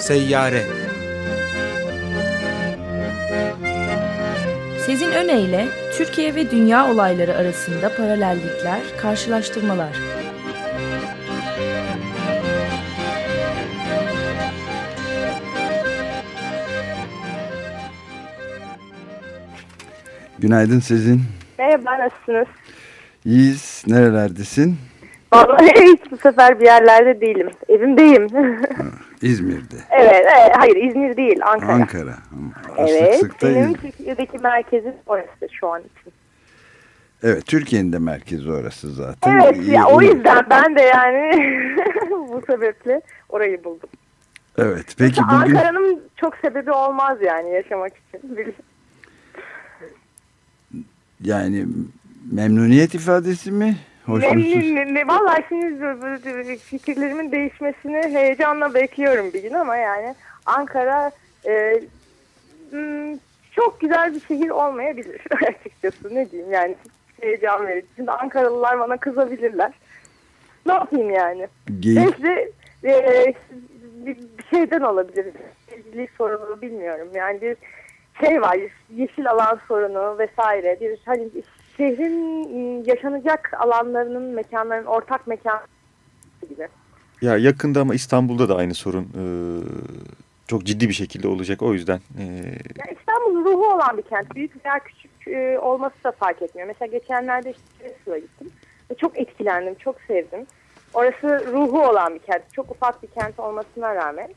Seyyare Sezin Öne Türkiye ve dünya olayları arasında paralellikler, karşılaştırmalar. Günaydın Sezin. Merhaba, nasılsınız? İyiyiz. Nerelerdesin? Vallahi hiç bu sefer bir yerlerde değilim. Evimdeyim. İzmir'de. evet, evet, hayır İzmir değil, Ankara. Ankara. Evet, sık sık benim. Türkiye'deki merkezim orası şu an için. Evet, Türkiye'nin de merkezi orası zaten. Evet, İyi- ya, o yüzden ben de yani bu sebeple orayı buldum. Evet, peki Mesela bugün... Ankara'nın çok sebebi olmaz yani yaşamak için. Yani memnuniyet ifadesi mi? Ne, vallahi şimdi fikirlerimin değişmesini heyecanla bekliyorum bir gün ama yani Ankara e, hmm, çok güzel bir şehir olmayabilir açıkçası ne diyeyim yani heyecan verici. Şimdi Ankaralılar bana kızabilirler. Ne yapayım yani? Geyik, Belki de e, bir şeyden olabilir. Evlilik sorunu bilmiyorum. Yani bir şey var, yeşil alan sorunu vesaire. Bir hani şehrin ım, yaşanacak alanlarının, mekanların ortak mekan gibi. Ya yakında ama İstanbul'da da aynı sorun e, çok ciddi bir şekilde olacak. O yüzden e, Yani İstanbul ruhu olan bir kent. Büyük veya küçük e, olması da fark etmiyor. Mesela geçenlerde işte gittim. Ve çok etkilendim, çok sevdim. Orası ruhu olan bir kent. Çok ufak bir kent olmasına rağmen.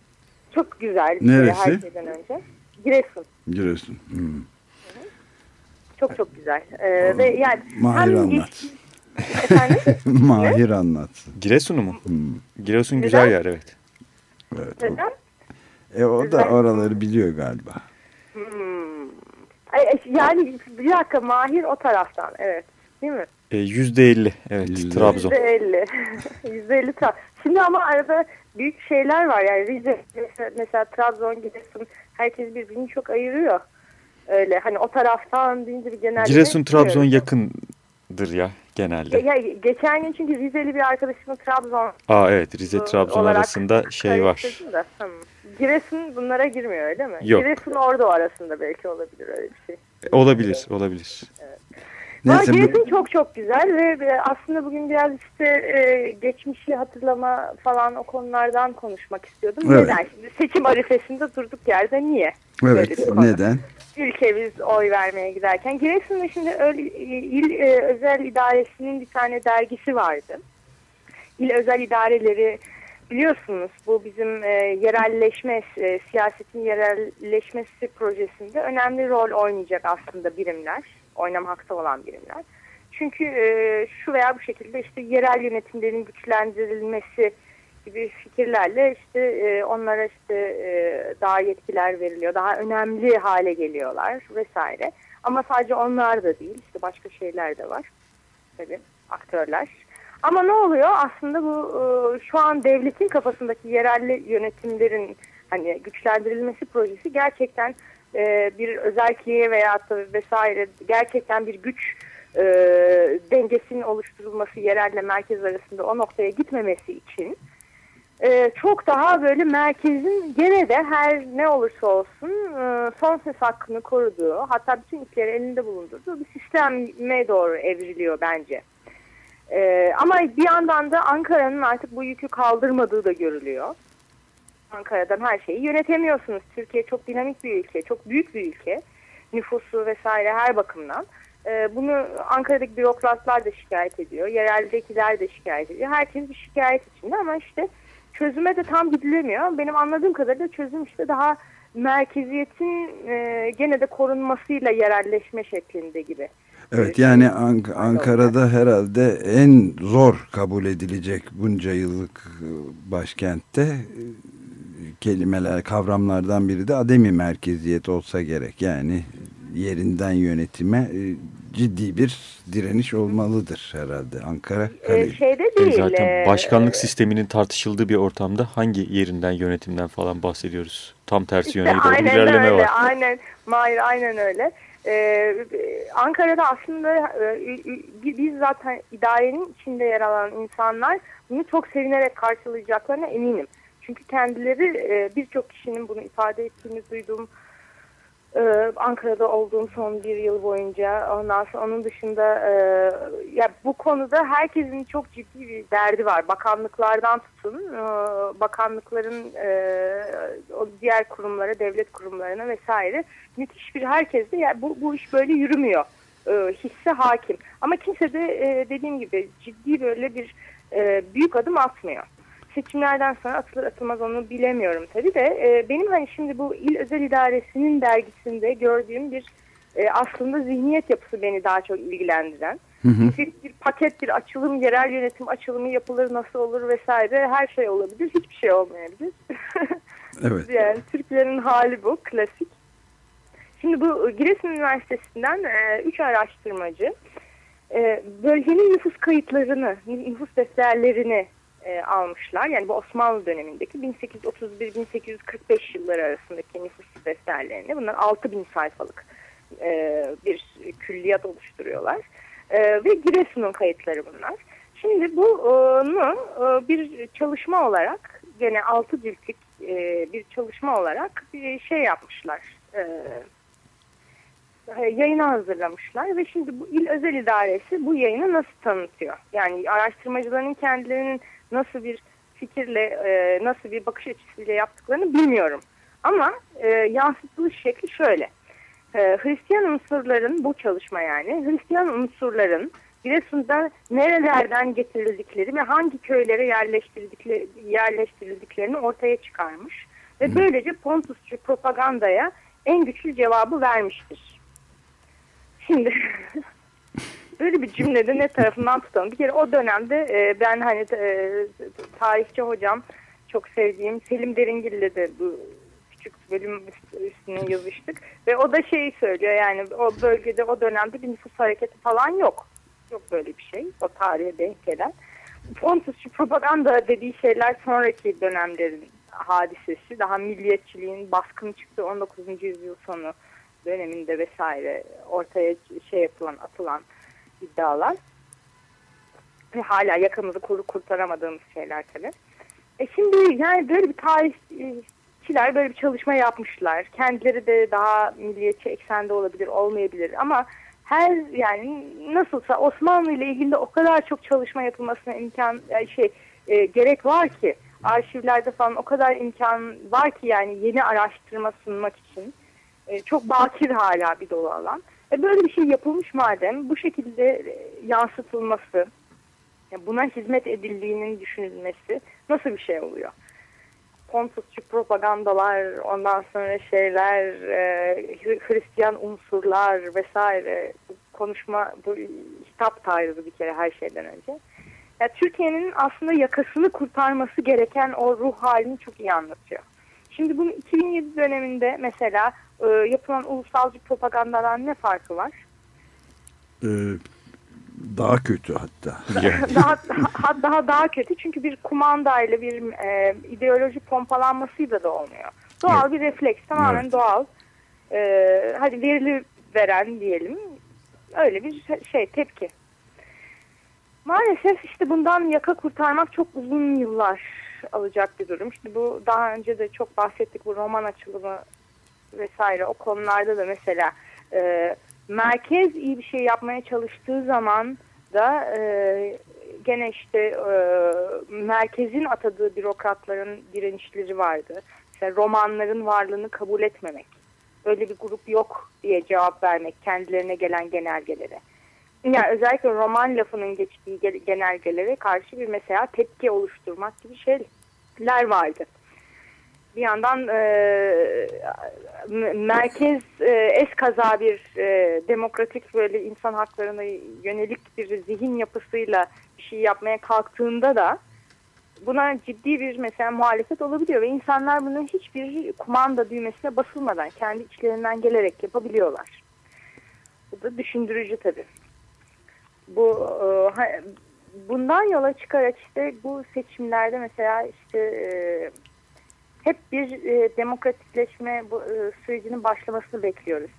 Çok güzel bir Neresi? her şeyden önce. Giresun. Giresun. Hmm. Çok çok güzel. Ee, ve yani Mahir anlat. efendim Mahir anlatsın. Giresun'u mu? Hmm. Giresun Neden? güzel yer evet. Evet. neden? E, o da oraları biliyor galiba. Hmm. Yani bir dakika Mahir o taraftan evet. Değil mi? E, Yüzde elli evet Yüzde- Trabzon. Yüzde elli. Yüzde elli Tra- Şimdi ama arada büyük şeyler var yani Rize mesela, mesela Trabzon Giresun herkes birbirini çok ayırıyor. Öyle hani o taraftan deyince bir genel Giresun Trabzon yakındır ya genelde. Ya, geçen gün çünkü Rizeli bir arkadaşımın Trabzon Aa evet Rize Trabzon arasında şey var. Da. Giresun bunlara girmiyor öyle mi? Yok. Giresun Ordu arasında belki olabilir öyle bir şey. E, Olabilir olabilir. Ama Neyse bu, çok çok güzel ve aslında bugün biraz işte e, geçmişi hatırlama falan o konulardan konuşmak istiyordum. Evet. Neden? Şimdi seçim arifesinde durduk yerde niye? Evet neden? Ülkemiz oy vermeye giderken. Giresun'da şimdi öyle, il e, özel idaresinin bir tane dergisi vardı. İl özel idareleri biliyorsunuz bu bizim e, yerelleşme, e, siyasetin yerelleşmesi projesinde önemli rol oynayacak aslında birimler. Oynamakta olan birimler. Çünkü e, şu veya bu şekilde işte yerel yönetimlerin güçlendirilmesi gibi fikirlerle işte e, onlara işte e, daha yetkiler veriliyor. Daha önemli hale geliyorlar vesaire. Ama sadece onlar da değil. işte başka şeyler de var. Tabii aktörler. Ama ne oluyor? Aslında bu e, şu an devletin kafasındaki yerel yönetimlerin hani güçlendirilmesi projesi gerçekten e, bir özelliğe veya vesaire gerçekten bir güç e, dengesinin oluşturulması yerelle merkez arasında o noktaya gitmemesi için e, çok daha böyle merkezin gene de her ne olursa olsun e, son ses hakkını koruduğu hatta bütün ipleri elinde bulundurduğu bir sisteme doğru evriliyor bence. E, ama bir yandan da Ankara'nın artık bu yükü kaldırmadığı da görülüyor. Ankara'dan her şeyi yönetemiyorsunuz. Türkiye çok dinamik bir ülke, çok büyük bir ülke. Nüfusu vesaire her bakımdan. Ee, bunu Ankara'daki bürokratlar da şikayet ediyor. Yereldekiler de şikayet ediyor. Herkes bir şikayet içinde ama işte çözüme de tam gidilemiyor. Benim anladığım kadarıyla çözüm işte daha merkeziyetin e, gene de korunmasıyla yerelleşme şeklinde gibi. Evet yani Ank- Ankara'da herhalde en zor kabul edilecek bunca yıllık e, başkentte e, kelimeler, kavramlardan biri de ademi merkeziyet olsa gerek. Yani yerinden yönetime e, ciddi bir direniş olmalıdır herhalde Ankara. Ee, Kale- şeyde E, değil. Zaten e, başkanlık sisteminin tartışıldığı bir ortamda hangi yerinden yönetimden falan bahsediyoruz? Tam tersi İşte yöne doğru ilerleme öyle, var. Aynen, Mahir aynen öyle. Ee, Ankara'da aslında e, biz zaten idarenin içinde yer alan insanlar bunu çok sevinerek karşılayacaklarına eminim. Çünkü kendileri e, birçok kişinin bunu ifade ettiğini duydum. Ee, Ankara'da olduğum son bir yıl boyunca ondan sonra onun dışında e, ya bu konuda herkesin çok ciddi bir derdi var. Bakanlıklardan tutun e, bakanlıkların e, o diğer kurumlara, devlet kurumlarına vesaire müthiş bir herkeste ya bu, bu iş böyle yürümüyor e, hisse hakim. Ama kimse de e, dediğim gibi ciddi böyle bir e, büyük adım atmıyor seçimlerden sonra atılır atılmaz onu bilemiyorum tabii de e, benim hani şimdi bu il özel idaresinin dergisinde gördüğüm bir e, aslında zihniyet yapısı beni daha çok ilgilendiren. Hı hı. Bir, bir paket bir açılım yerel yönetim açılımı yapılır nasıl olur vesaire her şey olabilir hiçbir şey olmayabilir. evet. Yani Türkiye'nin hali bu klasik. Şimdi bu Giresun Üniversitesi'nden 3 e, araştırmacı e, bölgenin nüfus kayıtlarını, nüfus defterlerini e, almışlar. Yani bu Osmanlı dönemindeki 1831-1845 yılları arasındaki nüfus defterlerini. Bunlar 6000 sayfalık e, bir külliyat oluşturuyorlar. E, ve Giresun'un kayıtları bunlar. Şimdi bunu e, bir çalışma olarak gene 6 ciltlik e, bir çalışma olarak bir şey yapmışlar. E, yayına hazırlamışlar ve şimdi bu il özel idaresi bu yayını nasıl tanıtıyor? Yani araştırmacıların kendilerinin nasıl bir fikirle, e, nasıl bir bakış açısıyla yaptıklarını bilmiyorum. Ama e, yansıtılış şekli şöyle. E, Hristiyan unsurların, bu çalışma yani, Hristiyan unsurların Giresun'da nerelerden getirildikleri ve hangi köylere yerleştirildikleri, yerleştirildiklerini ortaya çıkarmış. Ve böylece Pontusçu propagandaya en güçlü cevabı vermiştir. Şimdi böyle bir cümlede ne tarafından tutalım. Bir kere o dönemde e, ben hani e, tarihçi hocam çok sevdiğim Selim Deringil'le de bu küçük bölüm üstüne yazıştık. Ve o da şeyi söylüyor yani o bölgede o dönemde bir nüfus hareketi falan yok. Yok böyle bir şey o tarihe denk gelen. Pontusçu propaganda dediği şeyler sonraki dönemlerin hadisesi. Daha milliyetçiliğin baskın çıktı 19. yüzyıl sonu döneminde vesaire ortaya şey yapılan atılan iddialar. Ve hala yakamızı kurtaramadığımız şeyler tabii. E şimdi yani böyle bir tarihçiler böyle bir çalışma yapmışlar. Kendileri de daha milliyetçi eksende olabilir, olmayabilir ama her yani nasılsa Osmanlı ile ilgili o kadar çok çalışma yapılmasına imkan e, şey e, gerek var ki arşivlerde falan o kadar imkan var ki yani yeni araştırma sunmak için e, çok bakir hala bir dolu alan. E böyle bir şey yapılmış madem bu şekilde e, yansıtılması, buna hizmet edildiğinin düşünülmesi nasıl bir şey oluyor? Pontusçu propagandalar, ondan sonra şeyler, e, Hristiyan unsurlar vesaire konuşma, bu hitap tarzı bir kere her şeyden önce. Yani Türkiye'nin aslında yakasını kurtarması gereken o ruh halini çok iyi anlatıyor. Şimdi bunun 2007 döneminde mesela e, yapılan ulusalcı propagandadan ne farkı var? Ee, daha kötü hatta. daha, daha, daha daha kötü çünkü bir kumandayla bir e, ideoloji pompalanmasıyla da olmuyor. Doğal evet. bir refleks tamamen evet. doğal. E, hadi verili veren diyelim. Öyle bir şey tepki. Maalesef işte bundan yaka kurtarmak çok uzun yıllar alacak bir durum. İşte bu daha önce de çok bahsettik bu roman açılımı vesaire o konularda da mesela e, merkez iyi bir şey yapmaya çalıştığı zaman da e, gene işte e, merkezin atadığı bürokratların direnişleri vardı. Mesela romanların varlığını kabul etmemek. Öyle bir grup yok diye cevap vermek kendilerine gelen genelgelere. Yani özellikle roman lafının geçtiği genelgelere karşı bir mesela tepki oluşturmak gibi şeyler vardı bir yandan e, merkez e, eskaza bir e, demokratik böyle insan haklarına yönelik bir zihin yapısıyla bir şey yapmaya kalktığında da buna ciddi bir mesela muhalefet olabiliyor ve insanlar bunu hiçbir kumanda düğmesine basılmadan kendi içlerinden gelerek yapabiliyorlar. Bu da düşündürücü tabii. Bu e, bundan yola çıkarak işte bu seçimlerde mesela işte e, hep bir e, demokratikleşme bu, e, sürecinin başlamasını bekliyoruz.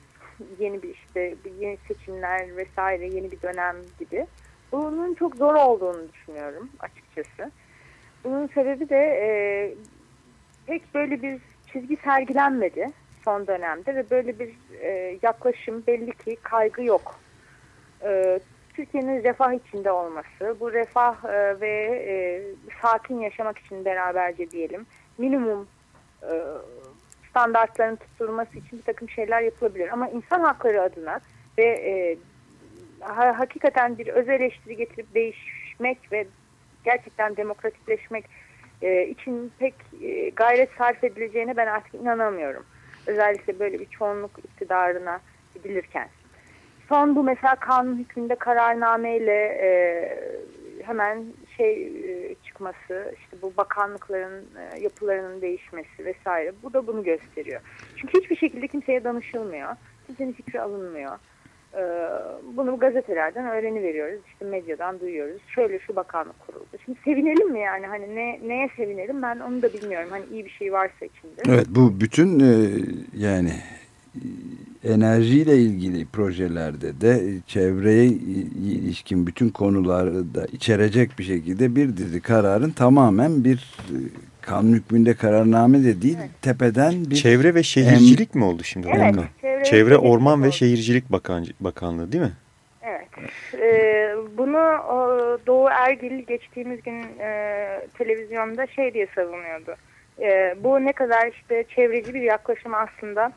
Yeni bir işte yeni seçimler vesaire yeni bir dönem gibi. Bunun çok zor olduğunu düşünüyorum açıkçası. Bunun sebebi de e, pek böyle bir çizgi sergilenmedi son dönemde ve böyle bir e, yaklaşım belli ki kaygı yok. E, Türkiye'nin refah içinde olması, bu refah e, ve e, sakin yaşamak için beraberce diyelim minimum standartların tutturulması için bir takım şeyler yapılabilir. Ama insan hakları adına ve e, ha, hakikaten bir öz eleştiri getirip değişmek ve gerçekten demokratikleşmek e, için pek e, gayret sarf edileceğine ben artık inanamıyorum. Özellikle böyle bir çoğunluk iktidarına gidilirken. Son bu mesela kanun hükmünde kararnameyle e, hemen şey e, çıkması, işte bu bakanlıkların e, yapılarının değişmesi vesaire. Bu da bunu gösteriyor. Çünkü hiçbir şekilde kimseye danışılmıyor. Kimsenin fikri alınmıyor. E, bunu gazetelerden öğreniveriyoruz. İşte medyadan duyuyoruz. Şöyle şu bakanlık kuruldu. Şimdi sevinelim mi yani? Hani ne, neye sevinelim ben onu da bilmiyorum. Hani iyi bir şey varsa içinde. Evet bu bütün yani enerjiyle ilgili projelerde de çevreye ilişkin bütün konuları da içerecek bir şekilde bir dizi kararın tamamen bir e, kanun hükmünde kararname de değil evet. tepeden bir... Çevre ve Şehircilik em... mi oldu şimdi? Evet. Çevre, çevre Orman ve Şehircilik Bakan Bakanlığı değil mi? Evet. Ee, bunu o, Doğu Ergil geçtiğimiz gün e, televizyonda şey diye savunuyordu. E, bu ne kadar işte çevreci bir yaklaşım aslında.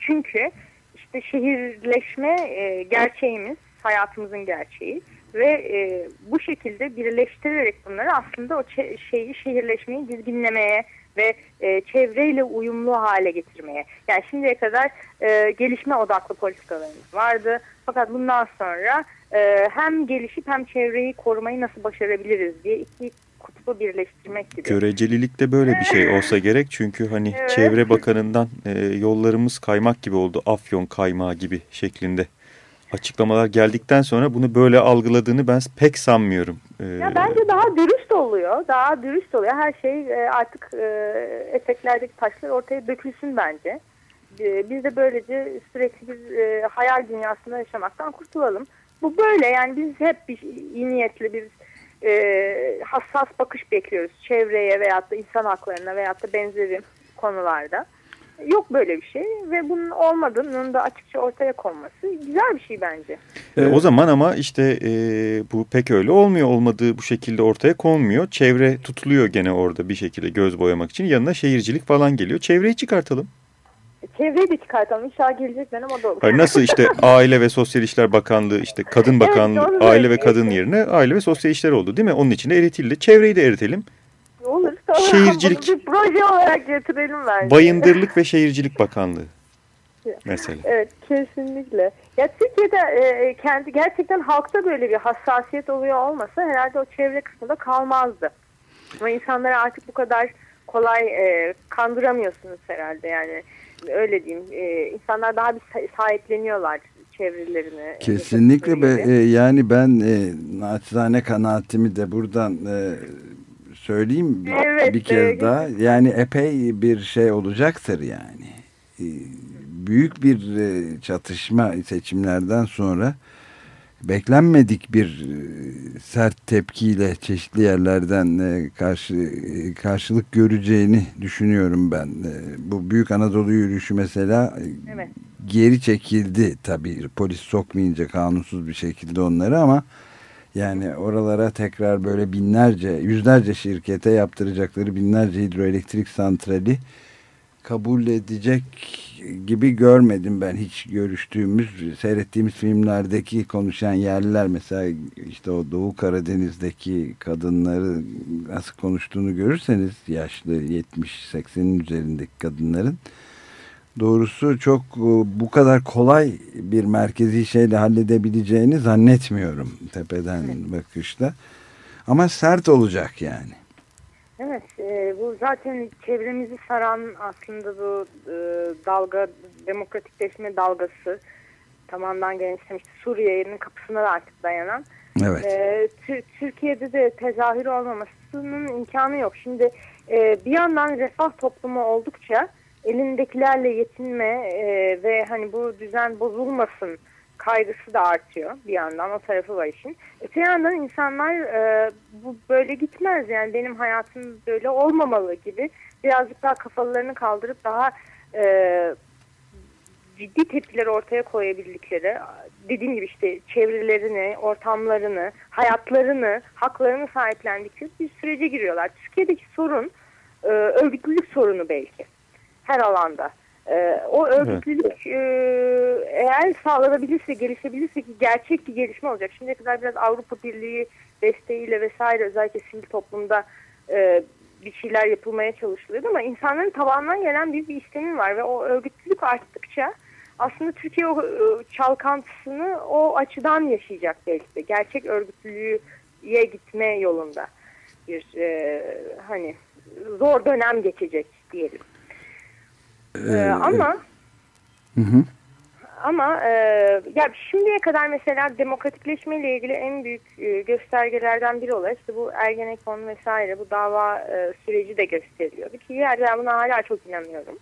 Çünkü işte şehirleşme e, gerçeğimiz, hayatımızın gerçeği ve e, bu şekilde birleştirerek bunları aslında o şeyi şehirleşmeyi dizginlemeye ve e, çevreyle uyumlu hale getirmeye. Yani şimdiye kadar e, gelişme odaklı politikalarımız vardı. Fakat bundan sonra e, hem gelişip hem çevreyi korumayı nasıl başarabiliriz diye iki kutbu birleştirmek gibi. Görecelilikte böyle bir şey olsa gerek çünkü hani evet. Çevre Bakanı'ndan e, yollarımız kaymak gibi oldu. Afyon kaymağı gibi şeklinde açıklamalar geldikten sonra bunu böyle algıladığını ben pek sanmıyorum. Ee, ya bence daha dürüst oluyor. Daha dürüst oluyor. Her şey e, artık e, eteklerdeki taşlar ortaya dökülsün bence. E, biz de böylece sürekli bir hayal dünyasında yaşamaktan kurtulalım. Bu böyle yani biz hep bir iyi niyetli bir e, hassas bakış bekliyoruz çevreye veyahut da insan haklarına veyahut da benzeri konularda. Yok böyle bir şey ve bunun olmadığının da açıkça ortaya konması güzel bir şey bence. E, o zaman ama işte e, bu pek öyle olmuyor. Olmadığı bu şekilde ortaya konmuyor. Çevre tutuluyor gene orada bir şekilde göz boyamak için. Yanına şehircilik falan geliyor. Çevreyi çıkartalım. Çevreyi de çıkartalım. İnşallah gelecek dönem o da olur. Hayır, nasıl işte Aile ve Sosyal İşler Bakanlığı, işte Kadın Bakanlığı, evet, Aile ve Kadın yerine Aile ve Sosyal İşler oldu değil mi? Onun için de eritildi. Çevreyi de eritelim. Olur. Tamam. Şehircilik. Bunu bir proje olarak getirelim bence. Bayındırlık ve Şehircilik Bakanlığı. Mesela. Evet kesinlikle. Ya Türkiye'de e, kendi gerçekten halkta böyle bir hassasiyet oluyor olmasa herhalde o çevre kısmında kalmazdı. Ama insanları artık bu kadar kolay e, kandıramıyorsunuz herhalde yani öyle diyeyim. E, insanlar daha bir sahipleniyorlar çevrelerini. Kesinlikle be, e, yani ben e, naçizane kanaatimi de buradan e, söyleyeyim evet, bir kez evet. daha. Yani epey bir şey olacaktır yani. E, büyük bir e, çatışma seçimlerden sonra beklenmedik bir e, sert tepkiyle çeşitli yerlerden e, karşı e, karşılık göreceğini düşünüyorum ben. Bu Büyük Anadolu yürüyüşü mesela evet. geri çekildi tabii polis sokmayınca kanunsuz bir şekilde onları ama yani oralara tekrar böyle binlerce yüzlerce şirkete yaptıracakları binlerce hidroelektrik santrali kabul edecek gibi görmedim ben hiç görüştüğümüz, seyrettiğimiz filmlerdeki konuşan yerliler mesela işte o Doğu Karadeniz'deki kadınları nasıl konuştuğunu görürseniz yaşlı 70-80'in üzerindeki kadınların doğrusu çok e, bu kadar kolay bir merkezi şeyle halledebileceğini zannetmiyorum tepeden evet. bakışta. Ama sert olacak yani. Evet, e, bu zaten çevremizi saran aslında bu e, dalga, demokratikleşme dalgası tamamen genişlemişti. Suriye'nin kapısına da artık dayanan. Evet. E, Türkiye'de de tezahür olmamasının imkanı yok. Şimdi e, bir yandan refah toplumu oldukça elindekilerle yetinme e, ve hani bu düzen bozulmasın kaygısı da artıyor bir yandan o tarafı var işin. Öte yandan insanlar e, bu böyle gitmez yani benim hayatım böyle olmamalı gibi birazcık daha kafalarını kaldırıp daha e, ciddi tepkiler ortaya koyabildikleri dediğim gibi işte çevrelerini, ortamlarını, hayatlarını, haklarını sahiplendikleri bir sürece giriyorlar. Türkiye'deki sorun e, örgütlülük sorunu belki her alanda. E, o örgütlülük e, eğer sağlanabilirse, gelişebilirse ki gerçek bir gelişme olacak. Şimdiye kadar biraz Avrupa Birliği desteğiyle vesaire özellikle sivil toplumda e, bir şeyler yapılmaya çalışılıyordu ama insanların tabandan gelen bir, bir istemi var ve o örgütlülük arttıkça aslında Türkiye o e, çalkantısını o açıdan yaşayacak belki de. Gerçek örgütlülüğe gitme yolunda bir e, hani zor dönem geçecek diyelim. Ee, ee, ama hı hı. ama e, ya şimdiye kadar mesela demokratikleşme ile ilgili en büyük e, göstergelerden biri olarak işte bu Ergenekon vesaire bu dava e, süreci de gösteriliyordu ki yerden buna hala çok inanıyorum.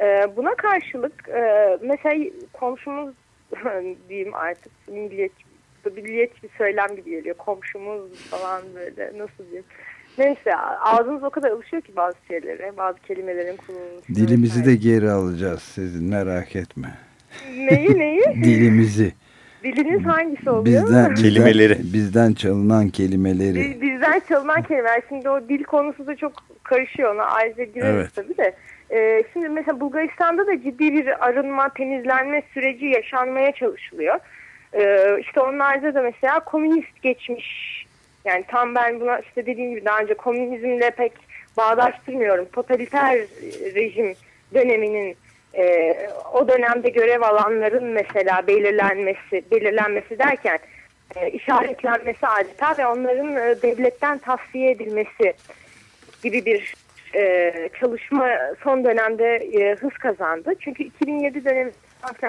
E, buna karşılık e, mesela komşumuz diyeyim artık milliyetçi, milliyetçi bir söylem gibi geliyor. Komşumuz falan böyle nasıl diyeyim. Neyse ağzımız o kadar alışıyor ki bazı şeylere, bazı kelimelerin kullanılması. Dilimizi de geri alacağız sizin merak etme. Neyi neyi? Dilimizi. Diliniz hangisi oluyor? Bizden, kelimeleri. Bizden çalınan kelimeleri. Bizden çalınan kelimeler. Şimdi o dil konusu da çok karışıyor. Ona ayrıca gireriz evet. tabii de. Ee, şimdi mesela Bulgaristan'da da ciddi bir arınma, temizlenme süreci yaşanmaya çalışılıyor. Ee, işte onlarda da mesela komünist geçmiş yani tam ben buna işte dediğim gibi daha önce komünizmle pek bağdaştırmıyorum. Totaliter rejim döneminin e, o dönemde görev alanların mesela belirlenmesi, belirlenmesi derken e, işaretlenmesi adeta ve onların e, devletten tavsiye edilmesi gibi bir e, çalışma son dönemde e, hız kazandı. Çünkü 2007 dönemi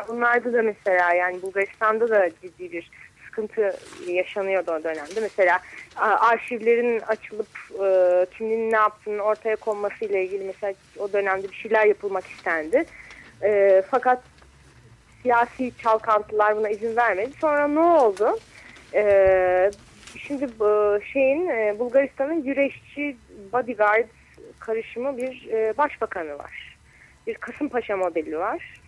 bunlarda da mesela yani Bulgaristan'da da ciddi bir sıkıntı yaşanıyordu o dönemde. Mesela arşivlerin açılıp e, kimliğin ne yaptığını ortaya konması ile ilgili mesela o dönemde bir şeyler yapılmak istendi. E, fakat siyasi çalkantılar buna izin vermedi. Sonra ne oldu? E, şimdi bu şeyin e, Bulgaristan'ın güreşçi bodyguard karışımı bir e, başbakanı var. Bir Kasımpaşa modeli var.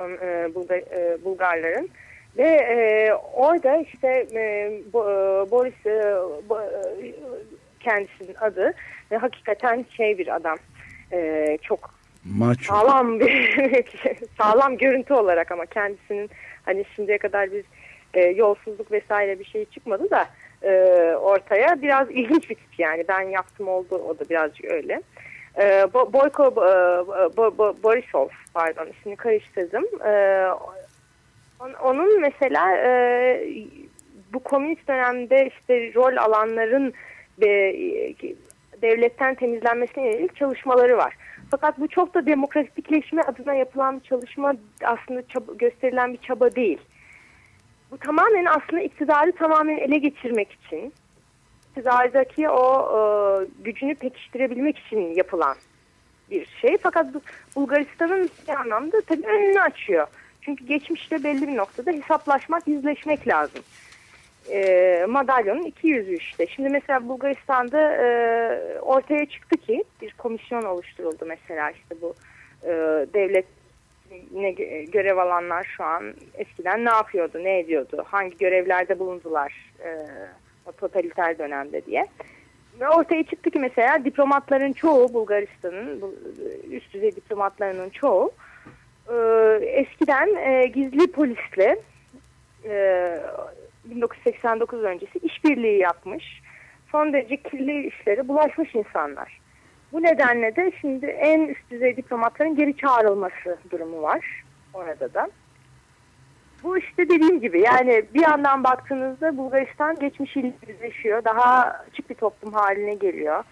E, Bulgar, e, Bulgarların. Ve e, orada işte e, Bo, e, Boris e, Bo, e, kendisinin adı ve hakikaten şey bir adam. E, çok Maço. sağlam bir sağlam görüntü olarak ama kendisinin hani şimdiye kadar bir e, yolsuzluk vesaire bir şey çıkmadı da e, ortaya biraz ilginç bir tip yani ben yaptım oldu o da birazcık öyle. E, Bo Boyko e, Bo Bo Borisov pardon ismini karıştırdım. E, onun mesela e, bu komünist dönemde işte rol alanların e, devletten temizlenmesine yönelik çalışmaları var. Fakat bu çok da demokratikleşme adına yapılan bir çalışma aslında çaba, gösterilen bir çaba değil. Bu tamamen aslında iktidarı tamamen ele geçirmek için, iktidardaki o e, gücünü pekiştirebilmek için yapılan bir şey. Fakat Bulgaristan'ın bir anlamda tabii önünü açıyor. Çünkü geçmişte belli bir noktada hesaplaşmak, yüzleşmek lazım. E, madalyonun iki yüzü işte. Şimdi mesela Bulgaristan'da e, ortaya çıktı ki bir komisyon oluşturuldu mesela işte bu e, devlet ne görev alanlar şu an eskiden ne yapıyordu, ne ediyordu, hangi görevlerde bulundular e, totaliter dönemde diye. Ve ortaya çıktı ki mesela diplomatların çoğu Bulgaristan'ın üst düzey diplomatlarının çoğu eskiden e, gizli polisle e, 1989 öncesi işbirliği yapmış. Son derece kirli işlere bulaşmış insanlar. Bu nedenle de şimdi en üst düzey diplomatların geri çağrılması durumu var orada da. Bu işte dediğim gibi yani bir yandan baktığınızda Bulgaristan geçmişiyle yüzleşiyor. Daha açık bir toplum haline geliyor.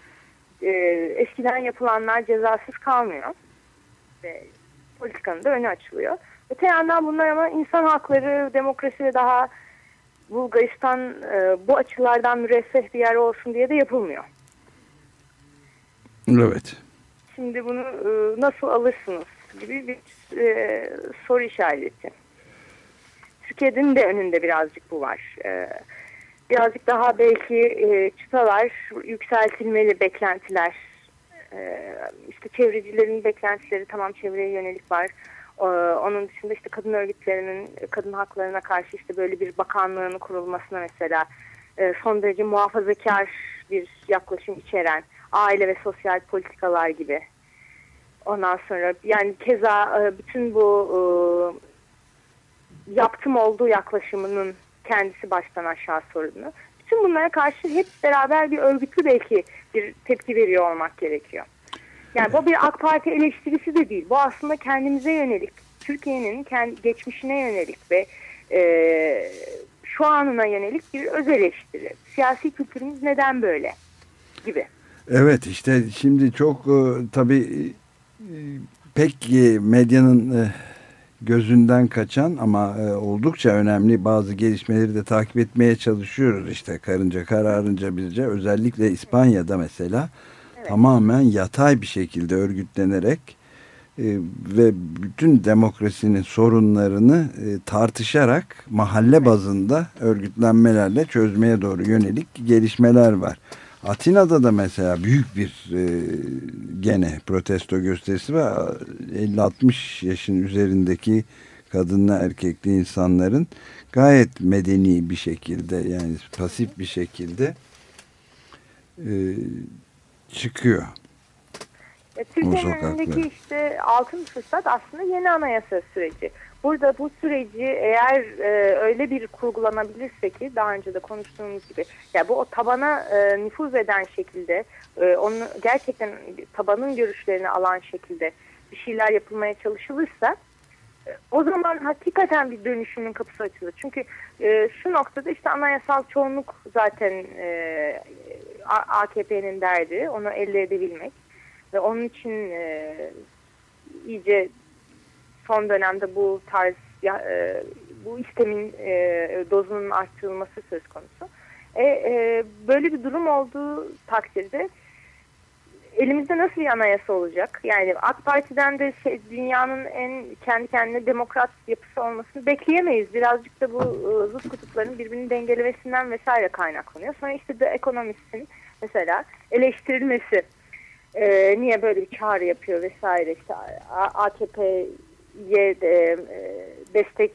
Ee, eskiden yapılanlar cezasız kalmıyor. Ve politikanın da önü açılıyor. Öte yandan bunlar ama insan hakları, demokrasi ve daha Bulgaristan e, bu açılardan müreffeh bir yer olsun diye de yapılmıyor. Evet. Şimdi bunu e, nasıl alırsınız gibi bir e, soru işareti. Türkiye'nin de önünde birazcık bu var. E, birazcık daha belki e, çıtalar yükseltilmeli beklentiler. E, işte çevrecilerin beklentileri tamam çevreye yönelik var. E, onun dışında işte kadın örgütlerinin kadın haklarına karşı işte böyle bir bakanlığın kurulmasına mesela e, son derece muhafazakar bir yaklaşım içeren aile ve sosyal politikalar gibi. Ondan sonra yani keza e, bütün bu e, yaptım olduğu yaklaşımının kendisi baştan aşağı sorunu. Bütün bunlara karşı hep beraber bir örgütlü belki bir tepki veriyor olmak gerekiyor. Yani bu bir AK Parti eleştirisi de değil. Bu aslında kendimize yönelik, Türkiye'nin kendi geçmişine yönelik ve e, şu anına yönelik bir öz eleştiri. Siyasi kültürümüz neden böyle gibi. Evet işte şimdi çok e, tabii e, pek e, medyanın gözünden kaçan ama e, oldukça önemli bazı gelişmeleri de takip etmeye çalışıyoruz. işte karınca kararınca bizce özellikle İspanya'da mesela evet. tamamen yatay bir şekilde örgütlenerek e, ve bütün demokrasinin sorunlarını e, tartışarak mahalle bazında örgütlenmelerle çözmeye doğru yönelik gelişmeler var. Atina'da da mesela büyük bir e, gene protesto gösterisi var. 50-60 yaşın üzerindeki kadınla erkekli insanların gayet medeni bir şekilde yani pasif bir şekilde e, çıkıyor. Türkiye'nin önündeki işte altın fırsat aslında yeni anayasa süreci. Burada bu süreci eğer e, öyle bir kurgulanabilirse ki daha önce de konuştuğumuz gibi ya bu o tabana e, nüfuz eden şekilde e, onu gerçekten tabanın görüşlerini alan şekilde bir şeyler yapılmaya çalışılırsa e, o zaman hakikaten bir dönüşümün kapısı açılır. Çünkü e, şu noktada işte anayasal çoğunluk zaten e, AKP'nin derdi onu elde edebilmek ve onun için e, iyice son dönemde bu tarz ya, e, bu istemin e, dozunun arttırılması söz konusu. E, e, böyle bir durum olduğu takdirde elimizde nasıl bir anayasa olacak? Yani AK Parti'den de şey, dünyanın en kendi kendine demokrat yapısı olmasını bekleyemeyiz. Birazcık da bu e, zıt kutupların birbirini dengelemesinden vesaire kaynaklanıyor. Sonra işte de ekonomistin mesela eleştirilmesi. E, niye böyle bir çağrı yapıyor vesaire işte AKP ye de, e, destek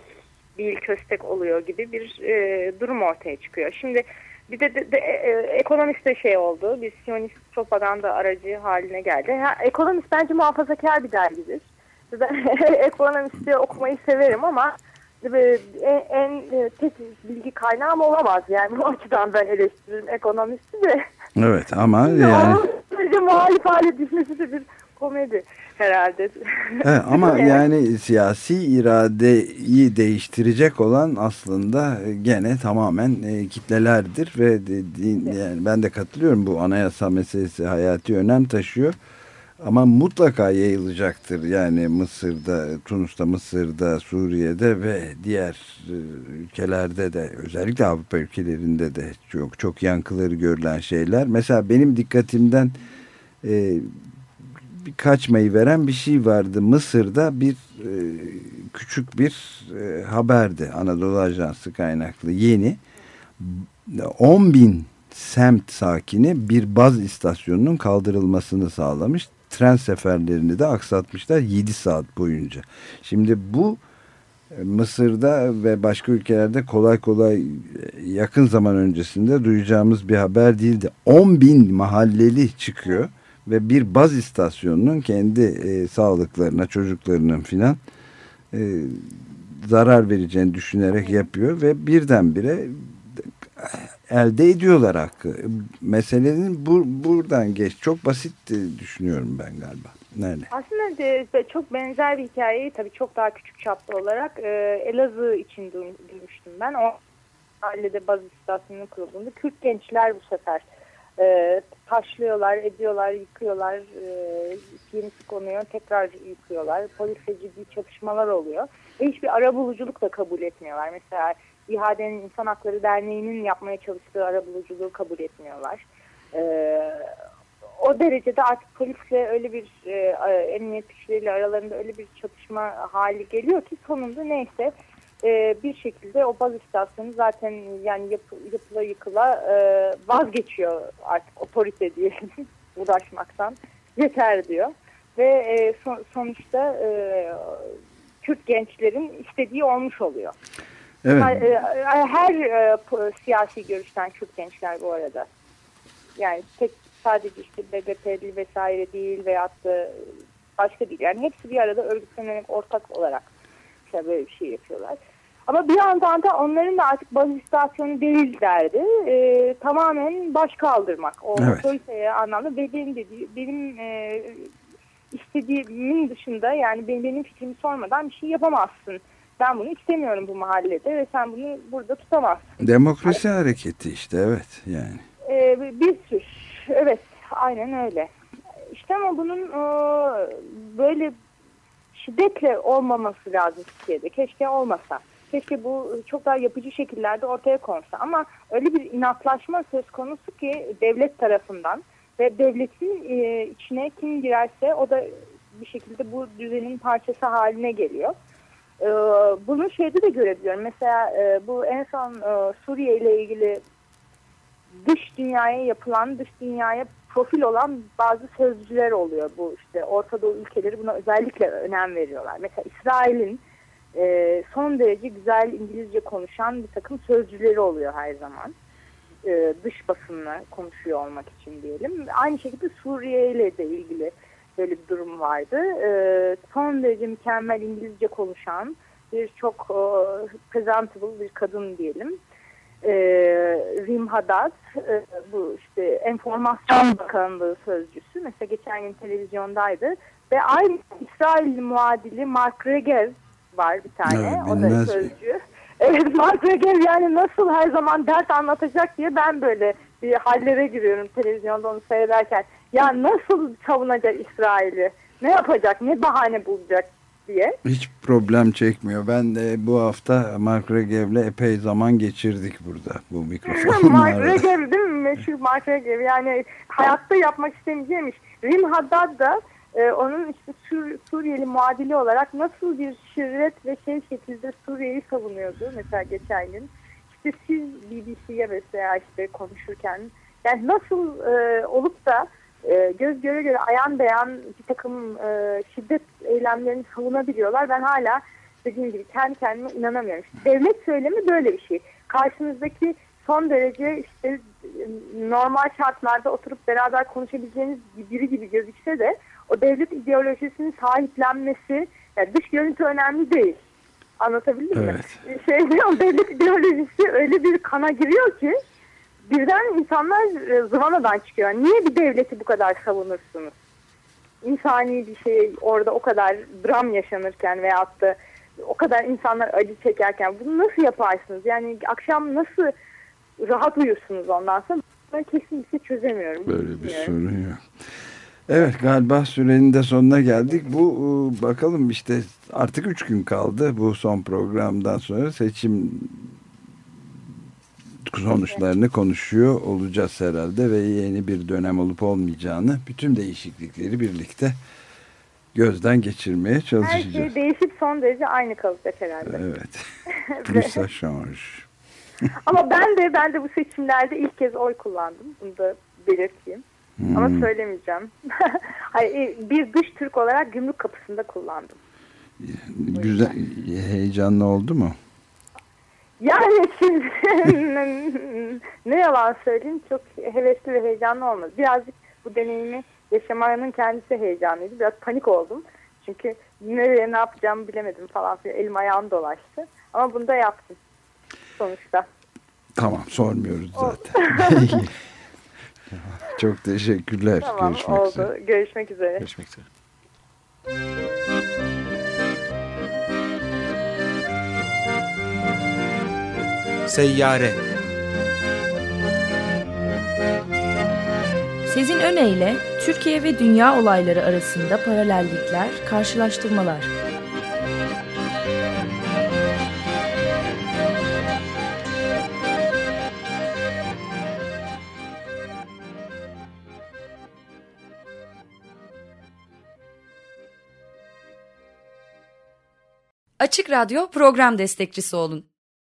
bir köstek oluyor gibi bir e, durum ortaya çıkıyor. Şimdi bir de, de, de e, ekonomist de şey oldu. Bir siyonist propaganda aracı haline geldi. Ha, ekonomist bence muhafazakar bir dergidir. Ben ekonomisti okumayı severim ama en, en e, tek bilgi kaynağım olamaz. Yani bu açıdan ben eleştiririm ekonomisti de. Evet ama yani. Sadece muhalif hale düşmesi de bir komedi herhalde. Evet, ama yani siyasi iradeyi değiştirecek olan aslında gene tamamen e, kitlelerdir ve din, yani ben de katılıyorum bu anayasa meselesi hayati önem taşıyor. Ama mutlaka yayılacaktır. Yani Mısır'da, Tunus'ta, Mısır'da, Suriye'de ve diğer e, ülkelerde de özellikle Avrupa ülkelerinde de çok çok yankıları görülen şeyler. Mesela benim dikkatimden e, kaçmayı veren bir şey vardı. Mısır'da bir e, küçük bir e, haberdi. Anadolu Ajansı kaynaklı yeni. 10 bin semt sakini bir baz istasyonunun kaldırılmasını sağlamış. Tren seferlerini de aksatmışlar 7 saat boyunca. Şimdi bu e, Mısır'da ve başka ülkelerde kolay kolay e, yakın zaman öncesinde duyacağımız bir haber değildi. 10 bin mahalleli çıkıyor ve bir baz istasyonunun kendi e, sağlıklarına çocuklarının filan e, zarar vereceğini düşünerek yapıyor ve birdenbire elde ediyorlar hakkı. Meselenin bu, buradan geç. Çok basit düşünüyorum ben galiba. Nerede? Aslında de, çok benzer bir hikayeyi tabii çok daha küçük çaplı olarak e, Elazığ için duymuştum ben. O mahallede baz istasyonu kurulduğunda Kürt gençler bu sefer e, taşlıyorlar, ediyorlar, yıkıyorlar, e, yenisi konuyor, tekrar yıkıyorlar. Polisle ciddi çatışmalar oluyor. Ve hiçbir ara buluculuk da kabul etmiyorlar. Mesela İHA'denin İnsan Hakları Derneği'nin yapmaya çalıştığı ara buluculuğu kabul etmiyorlar. E, o derecede artık polisle öyle bir e, emniyet güçleriyle aralarında öyle bir çatışma hali geliyor ki sonunda neyse e, bir şekilde o baz istasyonu zaten yani yapı, yapıla yıkıla e, vazgeçiyor artık otorite diyelim uğraşmaktan yeter diyor ve e, son, sonuçta e, Kürt gençlerin istediği olmuş oluyor. Evet. Her, e, her e, siyasi görüşten Kürt gençler bu arada. Yani tek sadece işte BBP'li vesaire değil veyahut da başka değil. Yani hepsi bir arada örgütlenerek ortak olarak işte böyle bir şey yapıyorlar. Ama bir yandan da onların da artık baz istasyonu değil derdi. E, tamamen baş kaldırmak. O evet. otoriteye anlamda benim, dediği, benim e, istediğimin dışında yani benim, benim fikrimi sormadan bir şey yapamazsın. Ben bunu istemiyorum bu mahallede ve sen bunu burada tutamazsın. Demokrasi yani, hareketi işte evet yani. E, bir tür. Evet aynen öyle. İşte ama bunun e, böyle şiddetle olmaması lazım Türkiye'de. Keşke olmasa. Keşke bu çok daha yapıcı şekillerde ortaya konsa. Ama öyle bir inatlaşma söz konusu ki devlet tarafından ve devletin e, içine kim girerse o da bir şekilde bu düzenin parçası haline geliyor. E, bunu şeyde de görebiliyorum. Mesela e, bu en son e, Suriye ile ilgili dış dünyaya yapılan, dış dünyaya profil olan bazı sözcüler oluyor. Bu işte Orta Doğu ülkeleri buna özellikle önem veriyorlar. Mesela İsrail'in e, son derece güzel İngilizce konuşan bir takım sözcüleri oluyor her zaman. E, dış basınla konuşuyor olmak için diyelim. Aynı şekilde Suriye ile de ilgili böyle bir durum vardı. E, son derece mükemmel İngilizce konuşan bir çok e, presentable bir kadın diyelim. E, Rim Haddad e, bu işte Enformasyon Bakanlığı sözcüsü mesela geçen gün televizyondaydı ve aynı İsrail muadili Mark Regev var bir tane evet, o da sözcü. Evet Mark Regev yani nasıl her zaman dert anlatacak diye ben böyle bir hallere giriyorum televizyonda onu seyrederken. Ya nasıl savunacak İsrail'i? Ne yapacak? Ne bahane bulacak diye. Hiç problem çekmiyor. Ben de bu hafta Mark Regev'le epey zaman geçirdik burada bu mikrofonlarda. Mark Regev değil mi? Meşhur Mark Regev. Yani hayatta yapmak istemeyeceğim iş. Rim Haddad da e, onun işte Sur Suriyeli muadili olarak nasıl bir şirret ve şey şekilde Suriye'yi savunuyordu mesela geçen gün. İşte siz BBC'ye mesela işte konuşurken yani nasıl e, olup da e, göz göre göre ayan beyan bir takım e, şiddet eylemlerini savunabiliyorlar. Ben hala dediğim gibi kendi kendime inanamıyorum. İşte devlet söylemi böyle bir şey. Karşınızdaki son derece işte normal şartlarda oturup beraber konuşabileceğiniz biri gibi gözükse de o devlet ideolojisinin sahiplenmesi, yani dış görüntü önemli değil. Anlatabildim evet. mi? Şeyde, o devlet ideolojisi öyle bir kana giriyor ki birden insanlar zıvanadan çıkıyor. Niye bir devleti bu kadar savunursunuz? İnsani bir şey orada o kadar dram yaşanırken veyahut da o kadar insanlar acı çekerken bunu nasıl yaparsınız? Yani akşam nasıl rahat uyursunuz ondan sonra? Ben kesinlikle çözemiyorum. Böyle bir sorun yok. Evet galiba sürenin de sonuna geldik. Bu bakalım işte artık üç gün kaldı bu son programdan sonra seçim sonuçlarını konuşuyor olacağız herhalde ve yeni bir dönem olup olmayacağını bütün değişiklikleri birlikte gözden geçirmeye çalışacağız. Her şey değişip son derece aynı kalacak herhalde. Evet. Plus change. Ama ben de ben de bu seçimlerde ilk kez oy kullandım. Bunu da belirteyim. Hmm. Ama söylemeyeceğim. Hayır, bir dış Türk olarak gümrük kapısında kullandım. Güzel, heyecanlı oldu mu? Yani şimdi ne yalan söyleyeyim çok hevesli ve heyecanlı olmadı. Birazcık bu deneyimi yaşamanın kendisi heyecanlıydı. Biraz panik oldum. Çünkü nereye ne yapacağımı bilemedim falan filan. Elim ayağım dolaştı. Ama bunu da yaptım sonuçta. Tamam sormuyoruz zaten. Çok teşekkürler. Tamam Görüşmek oldu. Üzere. Görüşmek üzere. Görüşmek üzere. Seyyare Sezin Öne Türkiye ve dünya olayları arasında paralellikler, karşılaştırmalar. Açık Radyo program destekçisi olun.